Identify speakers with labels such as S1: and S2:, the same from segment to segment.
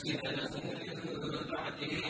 S1: سبلا من بعده.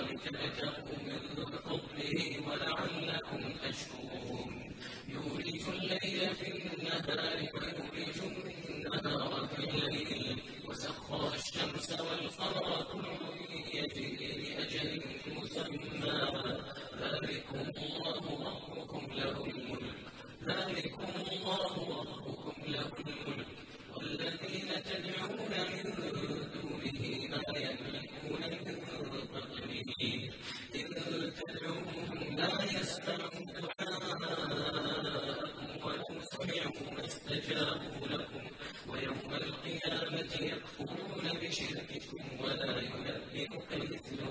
S1: ذلك لكم من فضله ولعلكم تشكرون يورث الليل في النهار ويورث النهار في الليل وسخر الشمس والقمر كل يجري لأجل مسمى ذلكم الله ربكم له الملك ذلكم الله ربكم له الملك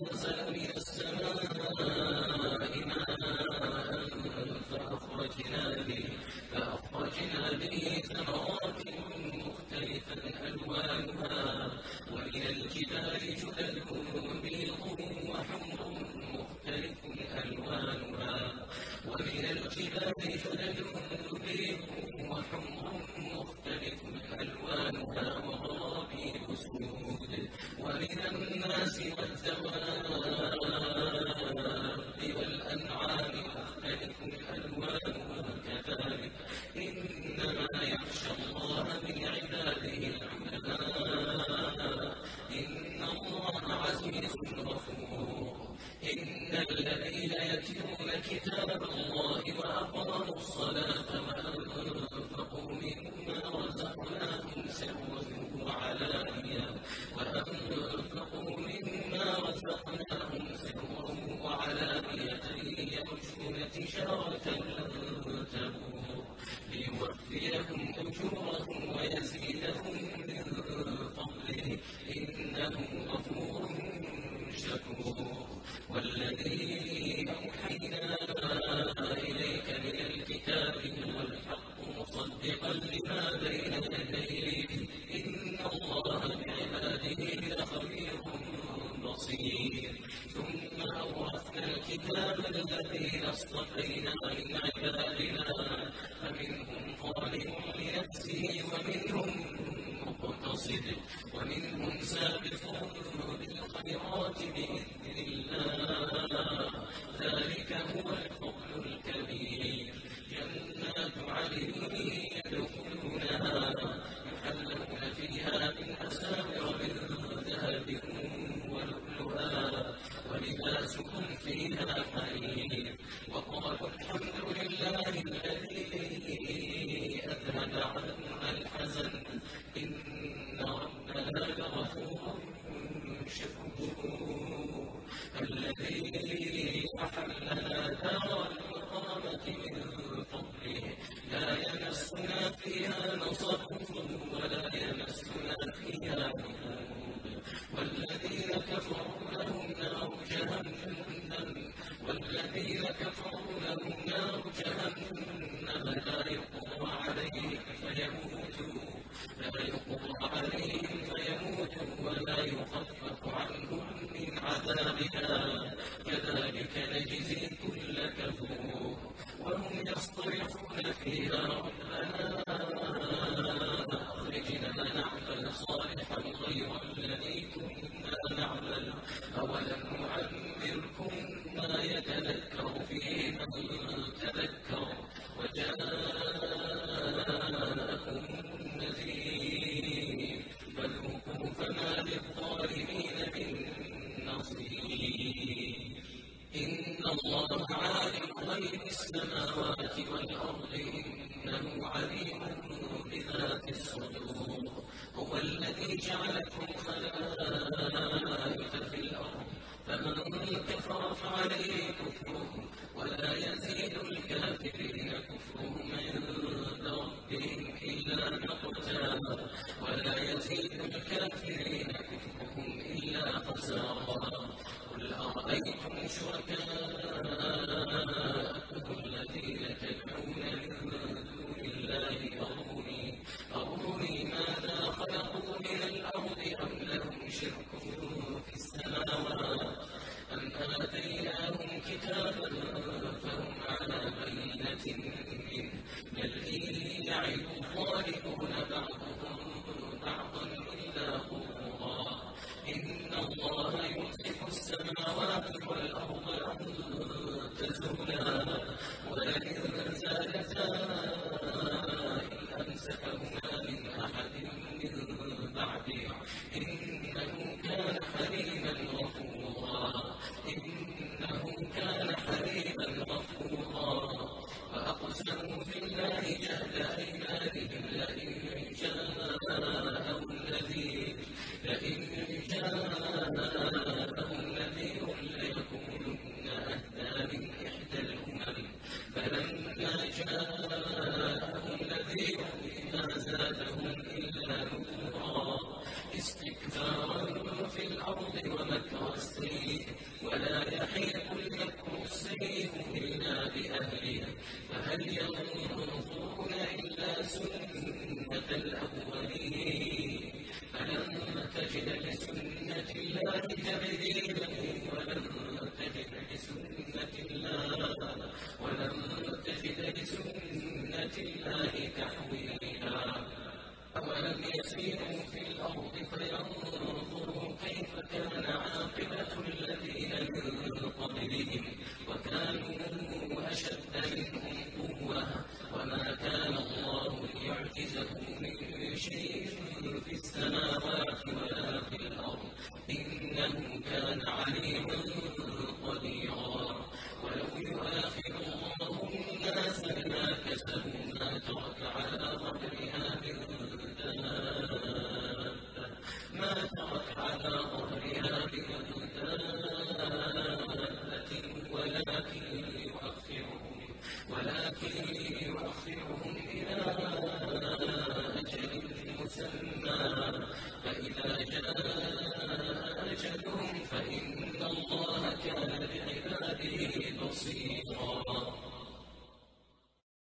S1: وأنزل من السماء ماء فأخرجنا به فأخرجنا به ثمرات مختلفا ألوانها ومن الجبال جدد بيض وحمر مختلف ألوانها ومن الجبال الذين يتلون كتاب الله وأقاموا الصلاة. ومنهم زاغ كذلك نجزي كل كفور وهم يصطرخون فيها ربنا